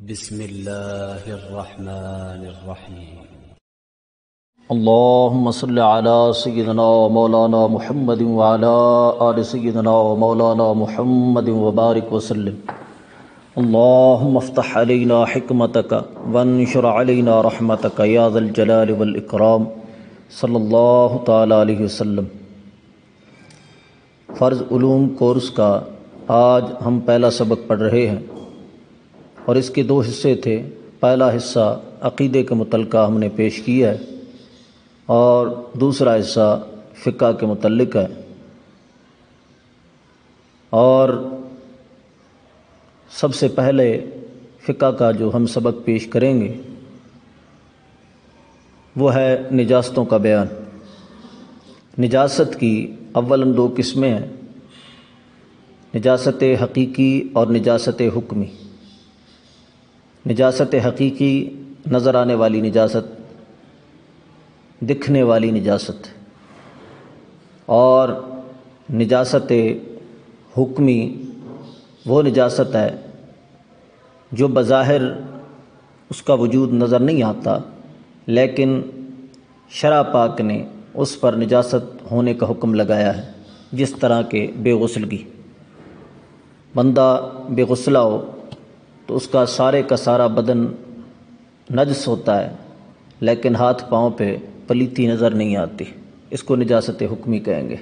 بسم الله الرحمن الرحيم اللهم صل على سيدنا مولانا محمد وعلى آل سيدنا مولانا محمد وبارك وسلم اللهم افتح علينا حكمتك وانشر علينا رحمتك يا ذا الجلال والإكرام صلی اللہ تعالیٰ علیہ وسلم۔ فرض علوم کورس کا آج ہم پہلا سبق پڑھ رہے ہیں۔ اور اس کے دو حصے تھے۔ پہلا حصہ عقیدے کے متعلقہ ہم نے پیش کیا ہے اور دوسرا حصہ فقہ کے متعلق ہے۔ اور سب سے پہلے فقہ کا جو ہم سبق پیش کریں گے، وہ ہے نجاستوں کا بیان۔ نجاست کی اول دو قسمیں ہیں، نجاست حقیقی اور نجاست حکمی۔ نجاست حقیقی نظر آنے والی نجاست، دکھنے والی نجاست، اور نجاست حکمی وہ نجاست ہے جو بظاہر اس کا وجود نظر نہیں آتا، لیکن شرع پاک نے اس پر نجاست ہونے کا حکم لگایا ہے، جس طرح کے بے غسلگی بندہ بے غسلہ ہو تو اس کا سارے کا سارا بدن نجس ہوتا ہے، لیکن ہاتھ پاؤں پہ پلیتی نظر نہیں آتی۔ اس کو نجاست حکمی کہیں گے۔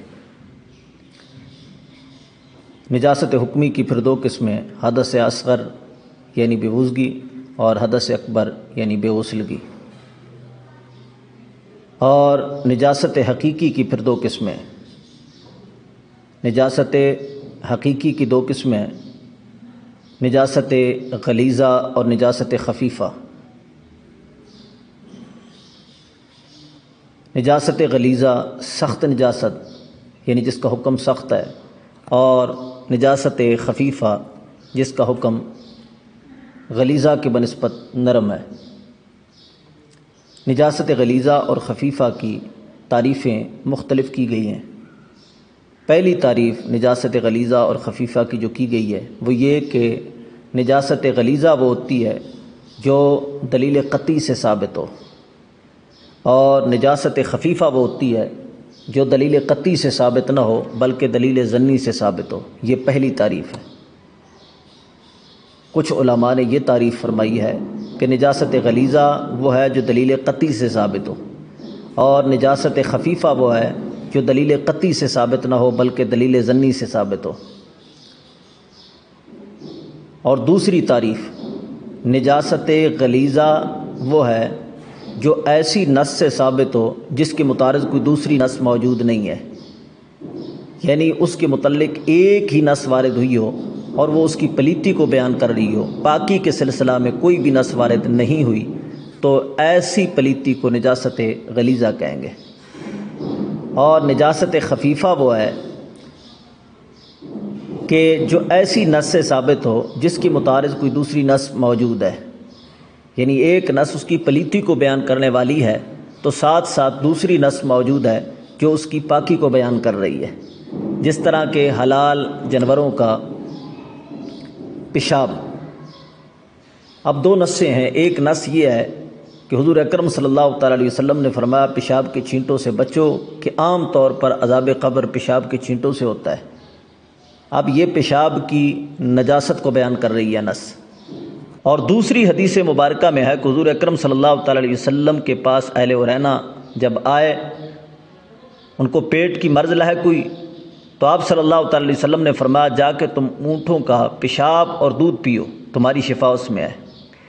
نجاست حکمی کی پھر دو قسمیں، حدث اصغر یعنی بے وزگی اور حدث اکبر یعنی بے غسلگی۔ اور نجاست حقیقی کی پھر دو قسمیں۔ نجاست حقیقی کی دو قسمیں نجاست غلیظہ اور نجاست خفیفہ۔ نجاست غلیظہ سخت نجاست یعنی جس کا حکم سخت ہے، اور نجاست خفیفہ، جس کا حکم غلیظہ کے بنسبت نرم ہے۔ نجاست غلیظہ اور خفیفہ کی تعریفیں مختلف کی گئی ہیں۔ پہلی تعریف نجاست غلیظہ اور خفیفہ کی جو کی گئی ہے، وہ یہ کہ نجاست غلیظہ وہ ہوتی ہے جو دلیل قطعی سے ثابت ہو۔ اور نجاست خفیفہ وہ ہوتی ہے جو دلیل قطعی سے ثابت نہ ہو، بلکہ دلیل ضنی سے ثابت ہو۔ یہ پہلی تعریف ہے۔ کچھ علماء نے یہ تعریف فرمائی ہے کہ نجاست غلیظہ وہ ہے جو دلیل قطعی سے ثابت ہو۔ اور نجاست خفیفہ وہ ہے جو دلیل قطعی سے ثابت نہ ہو، بلکہ دلیل ضنی سے ثابت ہو۔ اور دوسری تعریف، نجاست غلیظہ وہ ہے جو ایسی نس سے ثابت ہو جس کے متعارض کوئی دوسری نس موجود نہیں ہے۔ یعنی اس کے متعلق ایک ہی نس وارد ہوئی ہو اور وہ اس کی پلیتی کو بیان کر رہی ہو۔ پاکی کے سلسلہ میں کوئی بھی نس وارد نہیں ہوئی، تو ایسی پلیتی کو نجاست غلیظہ کہیں گے۔ اور نجاست خفیفہ وہ ہے کہ جو ایسی نس سے ثابت ہو جس کی متعارض کوئی دوسری نس موجود ہے یعنی ایک نس اس کی پلیتی کو بیان کرنے والی ہے، تو ساتھ ساتھ دوسری نس موجود ہے جو اس کی پاکی کو بیان کر رہی ہے۔ جس طرح کے حلال جانوروں کا پیشاب۔ اب دو نسیں ہیں، ایک نس یہ ہے کہ حضور اکرم صلی اللہ تعالیٰ علیہ وسلم نے فرمایا، پیشاب کے چھینٹوں سے بچو، کہ عام طور پر عذاب قبر پیشاب کے چھینٹوں سے ہوتا ہے۔ اب یہ پیشاب کی نجاست کو بیان کر رہی ہے نس اور دوسری حدیث مبارکہ میں ہے کہ حضور اکرم صلی اللہ تعالیٰ علیہ وسلم کے پاس اہل ورینا جب آئے، ان کو پیٹ کی مرض لاحق ہوئی تو آپ صلی اللہ تعالیٰ علیہ وسلم نے فرمایا، جا کے تم اونٹوں کا پیشاب اور دودھ پیو، تمہاری شفا اس میں ہے۔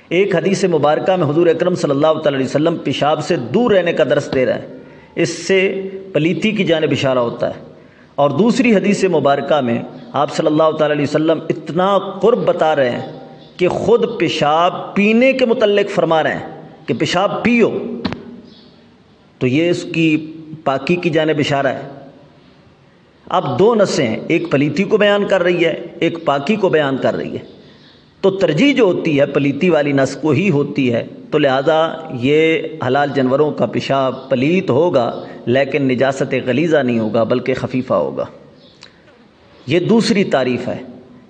ایک حدیث مبارکہ میں حضور اکرم صلی اللہ تعالیٰ علیہ وسلم پیشاب سے دور رہنے کا درس دے رہے ہیں۔ اس سے پلیتی کی جانب اشارہ ہوتا ہے۔ اور دوسری حدیث مبارکہ میں آپ صلی اللہ تعالیٰ علیہ وسلم اتنا قرب بتا رہے ہیں کہ خود پیشاب پینے کے متعلق فرما رہے ہیں کہ پیشاب پیو۔ تو یہ اس کی پاکی کی جانب اشارہ ہے۔ اب دو نسیں، ایک پلیتی کو بیان کر رہی ہے، ایک پاکی کو بیان کر رہی ہے۔ تو ترجیح جو ہوتی ہے، پلیتی والی نس کو ہی ہوتی ہے۔ تو لہٰذا یہ حلال جانوروں کا پیشاب پلیت ہوگا، لیکن نجاست غلیظہ نہیں ہوگا، بلکہ خفیفہ ہوگا۔ یہ دوسری تعریف ہے۔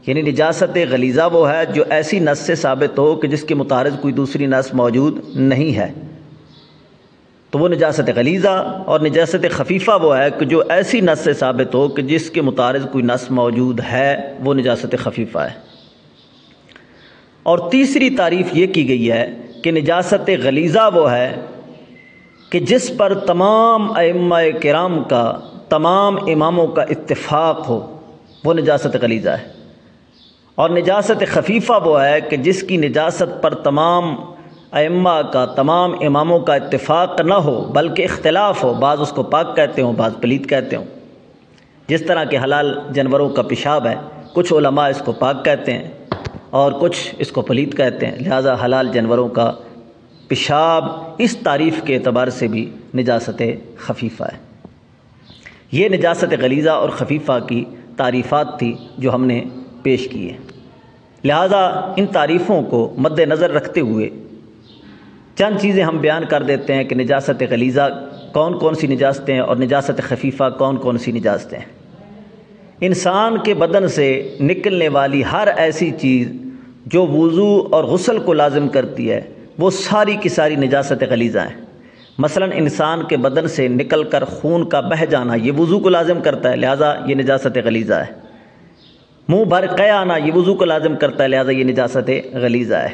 یعنی نجاست غلیظہ وہ ہے جو ایسی نس سے ثابت ہو کہ جس کے متعارض کوئی دوسری نس موجود نہیں ہے۔ تو وہ نجاست غلیظہ اور نجاست خفیفہ وہ ہے کہ جو ایسی نس سے ثابت ہو کہ جس کے متعارض کوئی نس موجود ہے، وہ نجاست خفیفہ ہے۔ اور تیسری تعریف یہ کی گئی ہے کہ نجاست غلیظہ وہ ہے کہ جس پر تمام ائمہ کرام کا، تمام اماموں کا اتفاق ہو، وہ نجاست غلیظہ ہے۔ اور نجاست خفیفہ وہ ہے کہ جس کی نجاست پر تمام ائمہ کا، تمام اماموں کا اتفاق نہ ہو، بلکہ اختلاف ہو، بعض اس کو پاک کہتے ہوں، بعض پلیت کہتے ہوں۔ جس طرح کے حلال جانوروں کا پیشاب ہے، کچھ علماء اس کو پاک کہتے ہیں۔ اور کچھ اس کو پلیت کہتے ہیں، لہذا حلال جانوروں کا پیشاب اس تعریف کے اعتبار سے بھی نجاست خفیفہ ہے۔ یہ نجاست غلیظہ اور خفیفہ کی تعریفات تھی جو ہم نے پیش کی ہے لہذا ان تعریفوں کو مد نظر رکھتے ہوئے چند چیزیں ہم بیان کر دیتے ہیں کہ نجاست غلیظہ کون کون سی نجاستیں اور نجاست خفیفہ کون کون سی نجاستیں انسان کے بدن سے نکلنے والی ہر ایسی چیز جو وضو اور غسل کو لازم کرتی ہے، وہ ساری کی ساری نجاست غلیظہ ہیں مثلا انسان کے بدن سے نکل کر خون کا بہہ جانا یہ وضو کو لازم کرتا ہے، لہٰذا یہ نجاست غلیظہ ہے۔ منہ بھر قے آنا یہ وضو کو لازم کرتا ہے، لہٰذا یہ نجاست غلیظہ ہے۔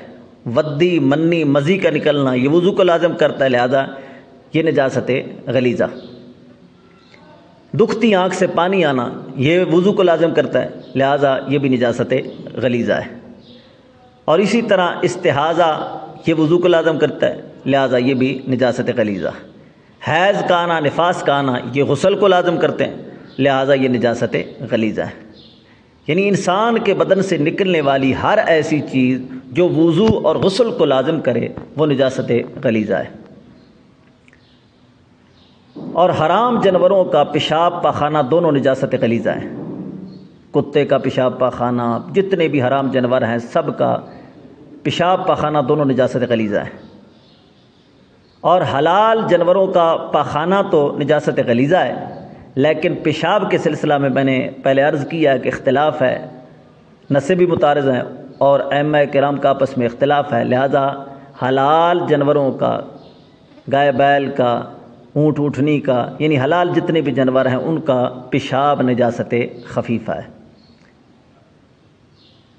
ودی، منی، مزی کا نکلنا یہ وضو کو لازم کرتا ہے، لہذا یہ نجاست غلیظہ۔ دکھتی آنکھ سے پانی آنا یہ وضو کو لازم کرتا ہے، لہذا یہ بھی نجاست غلیظہ ہے۔ اور اسی طرح استحاضہ یہ وضو کو لازم کرتا ہے، لہذا یہ بھی نجاست غلیظہ۔ حیض کا آنا نفاس کا آنا یہ غسل کو لازم کرتے ہیں، لہذا یہ نجاست غلیظہ ہے۔ یعنی انسان کے بدن سے نکلنے والی ہر ایسی چیز جو وضو اور غسل کو لازم کرے، وہ نجاست غلیظہ ہے۔ اور حرام جانوروں کا پیشاب پاخانہ دونوں نجاست غلیظہ ہیں۔ کتے کا پیشاب پاخانہ، جتنے بھی حرام جانور ہیں، سب کا پیشاب پاخانہ دونوں نجاست غلیظہ ہیں۔ اور حلال جانوروں کا پاخانہ تو نجاست غلیظہ ہے، لیکن پیشاب کے سلسلہ میں میں نے پہلے عرض کیا کہ اختلاف ہے نصے بھی متعارض ہیں اور ایم کرام کا آپس میں اختلاف ہے۔ لہذا حلال جانوروں کا، گائے بیل کا، اونٹ اونٹنی کا یعنی حلال جتنے بھی جانور ہیں، ان کا پیشاب نجاست خفیفہ ہے۔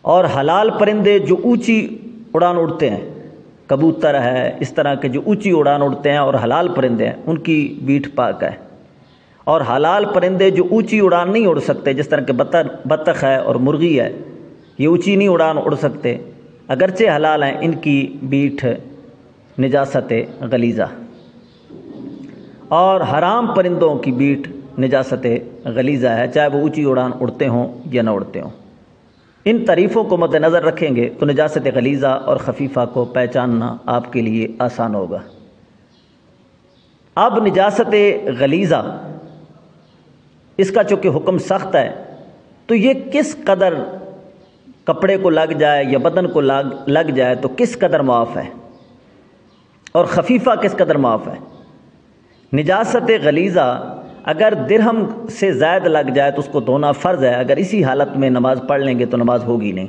اور حلال پرندے جو اونچی اڑان اڑتے ہیں۔ کبوتر ہے، اس طرح کے جو اونچی اڑان اڑتے ہیں اور حلال پرندے ہیں، ان کی بیٹ پاک ہے۔ اور حلال پرندے جو اونچی اڑان نہیں اڑ سکتے، جس طرح کے بطخ بطخ ہے اور مرغی ہے، یہ اونچی نہیں اڑان اڑ سکتے۔ اگرچہ حلال ہیں، ان کی بیٹھ نجاست غلیظہ۔ اور حرام پرندوں کی بیٹ نجاست غلیظہ ہے، چاہے وہ اونچی اڑان اڑتے ہوں یا نہ اڑتے ہوں۔ ان تعریفوں کو مد نظر رکھیں گے تو نجاست غلیظہ اور خفیفہ کو پہچاننا آپ کے لیے آسان ہوگا۔ اب نجاست غلیظہ، اس کا چونکہ حکم سخت ہے، تو یہ کس قدر کپڑے کو لگ جائے یا بدن کو لگ لگ جائے تو کس قدر معاف ہے؟ اور خفیفہ کس قدر معاف ہے؟ نجاست غلیظہ اگر درہم سے زائد لگ جائے تو اس کو دھونا فرض ہے، اگر اسی حالت میں نماز پڑھ لیں گے تو نماز ہوگی نہیں۔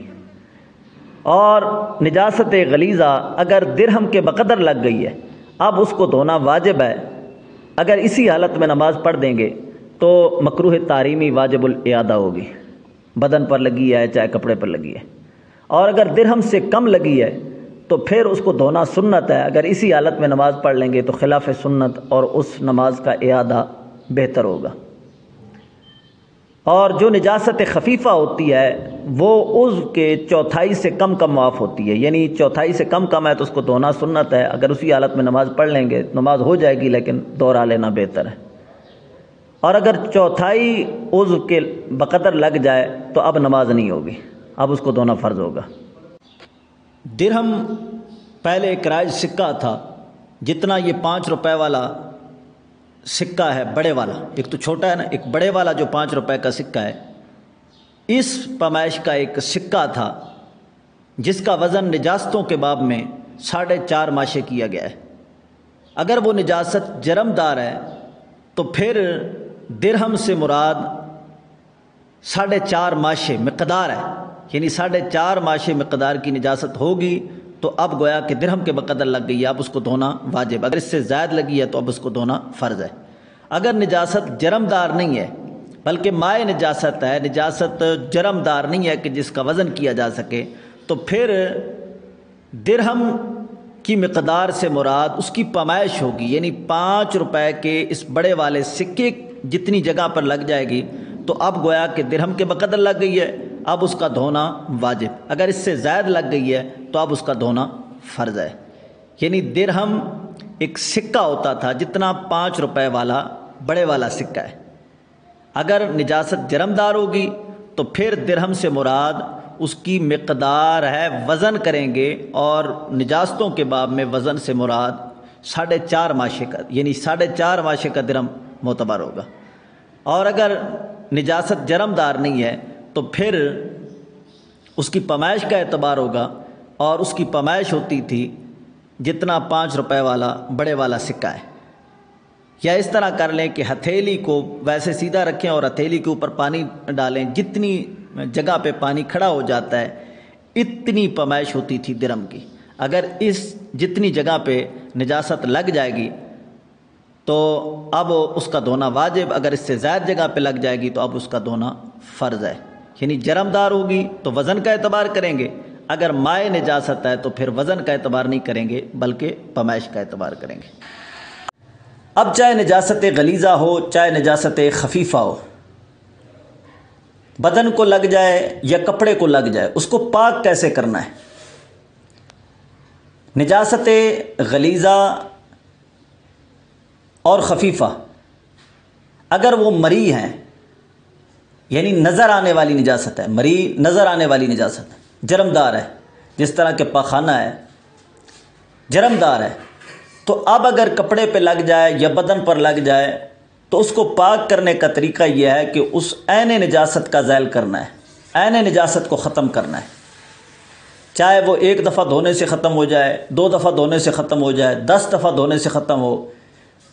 اور نجاست غلیظہ اگر درہم کے بقدر لگ گئی ہے، اب اس کو دھونا واجب ہے۔ اگر اسی حالت میں نماز پڑھ دیں گے تو مکروح تعریمی واجب الاعادہ ہوگی۔ بدن پر لگی ہے، چاہے کپڑے پر لگی ہے۔ اور اگر درہم سے کم لگی ہے، تو پھر اس کو دھونا سنت ہے۔ اگر اسی حالت میں نماز پڑھ لیں گے تو خلاف سنت اور اس نماز کا اعادہ بہتر ہوگا۔ اور جو نجاست خفیفہ ہوتی ہے، وہ عضو کے چوتھائی سے کم کم معاف ہوتی ہے۔ یعنی چوتھائی سے کم کم ہے تو اس کو دھونا سنت ہے۔ اگر اسی حالت میں نماز پڑھ لیں گے، نماز ہو جائے گی، لیکن دوہرا لینا بہتر ہے۔ اور اگر چوتھائی عضو کے بقدر لگ جائے تو اب نماز نہیں ہوگی۔ اب اس کو دھونا فرض ہوگا۔ درہم پہلے ایک رائج سکہ تھا، جتنا یہ پانچ روپے والا سکہ ہے بڑے والا۔ ایک تو چھوٹا ہے نا، ایک بڑے والا جو پانچ روپے کا سکہ ہے۔ اس پیمائش کا ایک سکہ تھا، جس کا وزن نجاستوں کے باب میں ساڑھے چار ماشے کیا گیا ہے۔ اگر وہ نجاست جرم دار ہے، تو پھر درہم سے مراد ساڑھے چار ماشے مقدار ہے۔ یعنی ساڑھے چار ماشے مقدار کی نجاست ہوگی تو اب گویا کہ درہم کے بقدر لگ گئی ہے اب اس کو دھونا واجب۔ اگر اس سے زائد لگی ہے تو اب اس کو دھونا فرض ہے۔ اگر نجاست جرمدار نہیں ہے، بلکہ مائع نجاست ہے، نجاست جرمدار نہیں ہے کہ جس کا وزن کیا جا سکے، تو پھر درہم کی مقدار سے مراد اس کی پیمائش ہوگی۔ یعنی پانچ روپے کے اس بڑے والے سکے جتنی جگہ پر لگ جائے گی، تو اب گویا کہ درہم کے بقدر لگ گئی ہے۔ اب اس کا دھونا واجب۔ اگر اس سے زائد لگ گئی ہے تو اب اس کا دھونا فرض ہے۔ یعنی درہم ایک سکہ ہوتا تھا، جتنا پانچ روپے والا، بڑے والا سکہ ہے۔ اگر نجاست جرمدار ہوگی تو پھر درہم سے مراد اس کی مقدار ہے وزن کریں گے اور نجاستوں کے باب میں وزن سے مراد ساڑھے چار ماشے کا یعنی ساڑھے چار ماشے کا درم معتبر ہوگا۔ اور اگر نجاست جرمدار نہیں ہے تو پھر اس کی پیمائش کا اعتبار ہوگا اور اس کی پیمائش ہوتی تھی جتنا پانچ روپے والا بڑے والا سکہ ہے۔ یا اس طرح کر لیں کہ ہتھیلی کو ویسے سیدھا رکھیں اور ہتھیلی کے اوپر پانی ڈالیں، جتنی جگہ پہ پانی کھڑا ہو جاتا ہے، اتنی پیمائش ہوتی تھی درم کی۔ اگر اس جتنی جگہ پہ نجاست لگ جائے گی تو اب اس کا دھونا واجب، اگر اس سے زائد جگہ پہ لگ جائے گی تو اب اس کا دھونا فرض ہے۔ یعنی جرمدار ہوگی تو وزن کا اعتبار کریں گے۔ اگر مائع نجاست ہے تو پھر وزن کا اعتبار نہیں کریں گے، بلکہ پیمائش کا اعتبار کریں گے۔ اب چاہے نجاست غلیظہ ہو، چاہے نجاست خفیفہ ہو، بدن کو لگ جائے یا کپڑے کو لگ جائے، اس کو پاک کیسے کرنا ہے؟ نجاست غلیظہ اور خفیفہ، اگر وہ مری ہیں یعنی نظر آنے والی نجاست ہے، مری نظر آنے والی نجاست ہے۔ جرمدار ہے، جس طرح کہ پاخانہ ہے، جرمدار ہے۔ تو اب اگر کپڑے پہ لگ جائے یا بدن پر لگ جائے، تو اس کو پاک کرنے کا طریقہ یہ ہے کہ اس عین نجاست کا ذیل کرنا ہے، عین نجاست کو ختم کرنا ہے۔ چاہے وہ ایک دفعہ دھونے سے ختم ہو جائے، دو دفعہ دھونے سے ختم ہو جائے، دس دفعہ دھونے سے ختم ہو،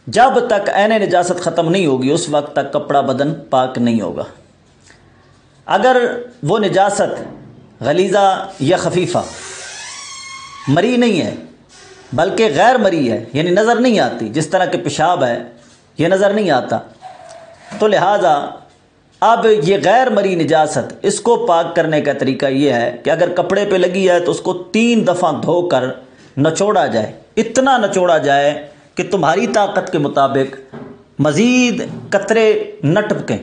جب تک عین نجاست ختم نہیں ہوگی، اس وقت تک کپڑا بدن پاک نہیں ہوگا۔ اگر وہ نجاست، غلیظہ یا خفیفہ، مری نہیں ہے، بلکہ غیر مری ہے یعنی نظر نہیں آتی، جس طرح کہ پیشاب ہے، یہ نظر نہیں آتا۔ تو لہٰذا اب یہ غیر مری نجاست، اس کو پاک کرنے کا طریقہ یہ ہے کہ اگر کپڑے پہ لگی ہے تو اس کو تین دفعہ دھو کر نچوڑا جائے۔ اتنا نچوڑا جائے کہ تمہاری طاقت کے مطابق مزید قطرے نہ ٹپکیں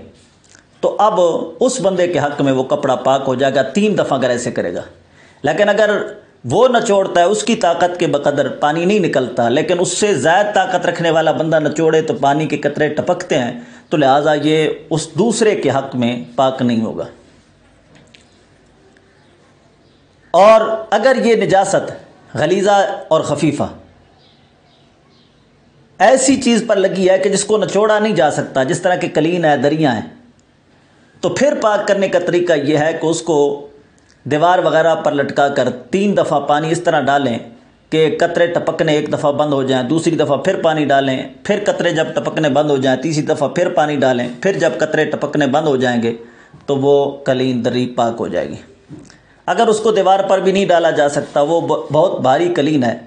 تو اب اس بندے کے حق میں وہ کپڑا پاک ہو جائے گا، تین دفعہ اگر ایسے کرے گا۔ لیکن اگر وہ نچوڑتا ہے، اس کی طاقت کے بقدر پانی نہیں نکلتا، لیکن اس سے زائد طاقت رکھنے والا بندہ نچوڑے تو پانی کے قطرے ٹپکتے ہیں، تو لہٰذا یہ اس دوسرے کے حق میں پاک نہیں ہوگا۔ اور اگر یہ نجاست، غلیظہ اور خفیفہ، ایسی چیز پر لگی ہے کہ جس کو نچوڑا نہیں جا سکتا، جس طرح کے کلین ہے دریا ہیں تو پھر پاک کرنے کا طریقہ یہ ہے کہ اس کو دیوار وغیرہ پر لٹکا کر تین دفعہ پانی اس طرح ڈالیں کہ قطرے ٹپکنے ایک دفعہ بند ہو جائیں، دوسری دفعہ پھر پانی ڈالیں، پھر قطرے جب ٹپکنے بند ہو جائیں، تیسری دفعہ پھر پانی ڈالیں، پھر جب قطرے ٹپکنے بند ہو جائیں گے تو وہ کلین دری پاک ہو جائے گی۔ اگر اس کو دیوار پر بھی نہیں ڈالا جا سکتا، وہ بہت بھاری کلین ہے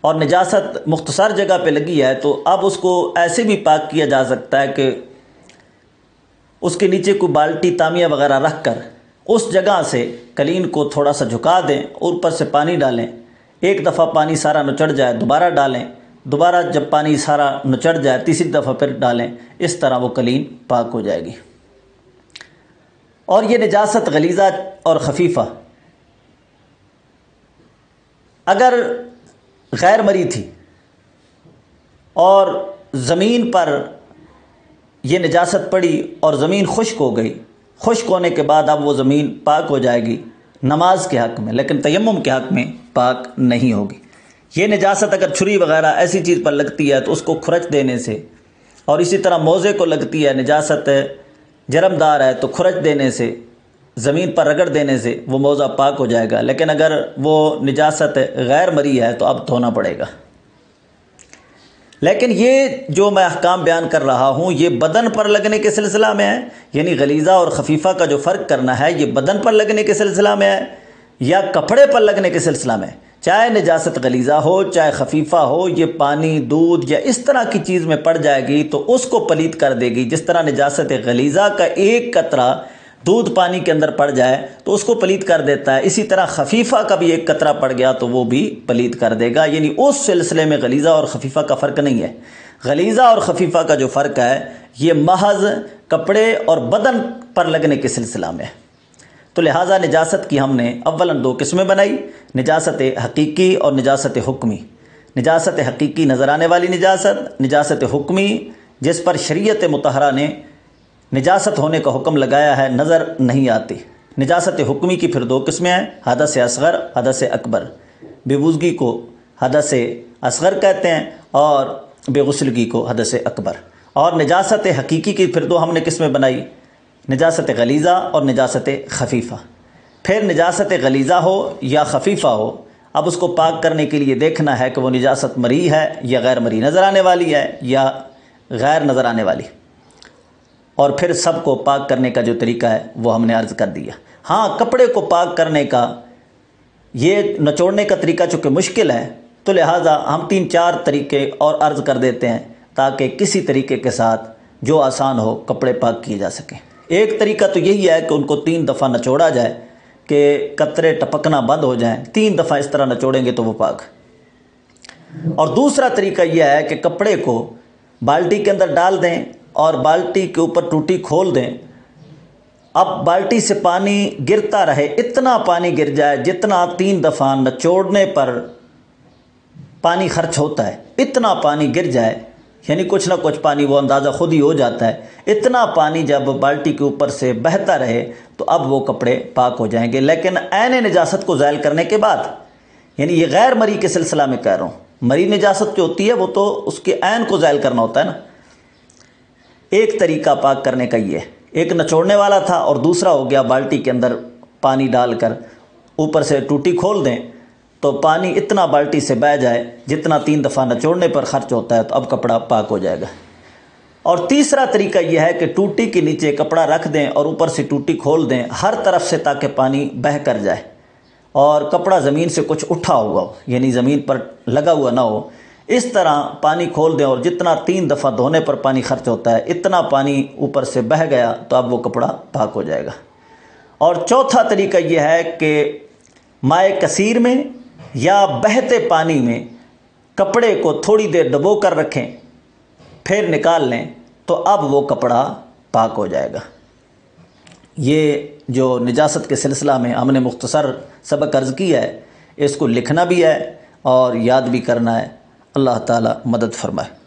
اور نجاست مختصر جگہ پہ لگی ہے، تو اب اس کو ایسے بھی پاک کیا جا سکتا ہے کہ اس کے نیچے کوئی بالٹی تامیہ وغیرہ رکھ کر اس جگہ سے کلین کو تھوڑا سا جھکا دیں اور اوپر سے پانی ڈالیں۔ ایک دفعہ پانی سارا نچڑ جائے، دوبارہ ڈالیں۔ دوبارہ جب پانی سارا نچڑ جائے، تیسری دفعہ پھر ڈالیں۔ اس طرح وہ کلین پاک ہو جائے گی۔ اور یہ نجاست غلیظہ اور خفیفہ۔ اگر غیر مری تھی اور زمین پر یہ نجاست پڑی اور زمین خشک ہو گئی۔ خشک ہونے کے بعد اب وہ زمین پاک ہو جائے گی۔ نماز کے حق میں، لیکن تیمم کے حق میں پاک نہیں ہوگی۔ یہ نجاست اگر چھری وغیرہ ایسی چیز پر لگتی ہے تو اس کو کھرچ دینے سے، اور اسی طرح موزے کو لگتی ہے، نجاست جرمدار ہے تو کھرچ دینے سے، زمین پر رگڑ دینے سے وہ موزہ پاک ہو جائے گا۔ لیکن اگر وہ نجاست غیر مری ہے تو اب دھونا پڑے گا۔ لیکن یہ جو میں احکام بیان کر رہا ہوں، یہ بدن پر لگنے کے سلسلہ میں ہے۔ یعنی غلیظہ اور خفیفہ کا جو فرق کرنا ہے، یہ بدن پر لگنے کے سلسلہ میں ہے یا کپڑے پر لگنے کے سلسلہ میں۔ چاہے نجاست غلیظہ ہو، چاہے خفیفہ ہو، یہ پانی، دودھ یا اس طرح کی چیز میں پڑ جائے گی تو اس کو پلیت کر دے گی، جس طرح نجاست غلیظہ کا ایک قطرہ دودھ پانی کے اندر پڑ جائے تو اس کو پلیت کر دیتا ہے۔ اسی طرح خفیفہ کا بھی ایک قطرہ پڑ گیا تو وہ بھی پلیت کر دے گا۔ یعنی اس سلسلے میں غلیظہ اور خفیفہ کا فرق نہیں ہے۔ غلیظہ اور خفیفہ کا جو فرق ہے، یہ محض کپڑے اور بدن پر لگنے کے سلسلہ میں تو لہٰذا نجاست کی ہم نے اولاً دو قسمیں بنائی، نجاست حقیقی اور نجاست حکمی۔ نجاست حقیقی نظر آنے والی نجاست نجاست حکمی، جس پر شریعت متحرہ نے نجاست ہونے کا حکم لگایا ہے، نظر نہیں آتی۔ نجاست حکمی کی پھر دو قسمیں ہیں، حدث اصغر، حدث اکبر۔ بے کو حدث اصغر کہتے ہیں اور بے غسلگی کو حدث اکبر۔ اور نجاست حقیقی کی پھر دو ہم نے قسمیں بنائی، نجاست غلیظہ اور نجاست خفیفہ۔ پھر نجاست غلیظہ ہو یا خفیفہ ہو، اب اس کو پاک کرنے کے لیے دیکھنا ہے کہ وہ نجاست مری ہے یا غیر مری نظر آنے والی ہے یا غیر نظر آنے والی۔ اور پھر سب کو پاک کرنے کا جو طریقہ ہے، وہ ہم نے عرض کر دیا۔ ہاں کپڑے کو پاک کرنے کا یہ نچوڑنے کا طریقہ چونکہ مشکل ہے، تو لہٰذا ہم تین چار طریقے اور عرض کر دیتے ہیں تاکہ کسی طریقے کے ساتھ جو آسان ہو کپڑے پاک کیے جا سکیں۔ ایک طریقہ تو یہی ہے کہ ان کو تین دفعہ نچوڑا جائے، کہ قطرے ٹپکنا بند ہو جائیں، تین دفعہ اس طرح نچوڑیں گے تو وہ پاک۔ اور دوسرا طریقہ یہ ہے کہ کپڑے کو بالٹی کے اندر ڈال دیں اور بالٹی کے اوپر ٹوٹی کھول دیں۔ اب بالٹی سے پانی گرتا رہے، اتنا پانی گر جائے جتنا تین دفعہ نچوڑنے پر پانی خرچ ہوتا ہے۔ اتنا پانی گر جائے یعنی کچھ نہ کچھ پانی وہ اندازہ خود ہی ہو جاتا ہے۔ اتنا پانی جب بالٹی کے اوپر سے بہتا رہے تو اب وہ کپڑے پاک ہو جائیں گے۔ لیکن عین نجاست کو ذائل کرنے کے بعد یعنی یہ غیر مری کے سلسلہ میں کہہ رہا ہوں، مری نجاست جو ہوتی ہے وہ تو اس کے عین کو ذائل کرنا ہوتا ہے نا۔ ایک طریقہ پاک کرنے کا یہ ایک نچوڑنے والا تھا اور دوسرا ہو گیا بالٹی کے اندر پانی ڈال کر۔ اوپر سے ٹوٹی کھول دیں تو پانی اتنا بالٹی سے بہ جائے جتنا تین دفعہ نچوڑنے پر خرچ ہوتا ہے تو اب کپڑا پاک ہو جائے گا۔ اور تیسرا طریقہ یہ ہے کہ ٹوٹی کے نیچے کپڑا رکھ دیں اور اوپر سے ٹوٹی کھول دیں ہر طرف سے تاکہ پانی بہہ کر جائے۔ اور کپڑا زمین سے کچھ اٹھا ہوا ہو یعنی زمین پر لگا ہوا نہ ہو۔ اس طرح پانی کھول دیں اور جتنا تین دفعہ دھونے پر پانی خرچ ہوتا ہے، اتنا پانی اوپر سے بہہ گیا تو اب وہ کپڑا پاک ہو جائے گا۔ اور چوتھا طریقہ یہ ہے کہ مائع کثیر میں یا بہتے پانی میں کپڑے کو تھوڑی دیر ڈبو کر رکھیں، پھر نکال لیں تو اب وہ کپڑا پاک ہو جائے گا۔ یہ جو نجاست کے سلسلہ میں ہم نے مختصر سبق عرض کیا ہے، اس کو لکھنا بھی ہے اور یاد بھی کرنا ہے۔ اللہ تعالیٰ مدد فرمائے۔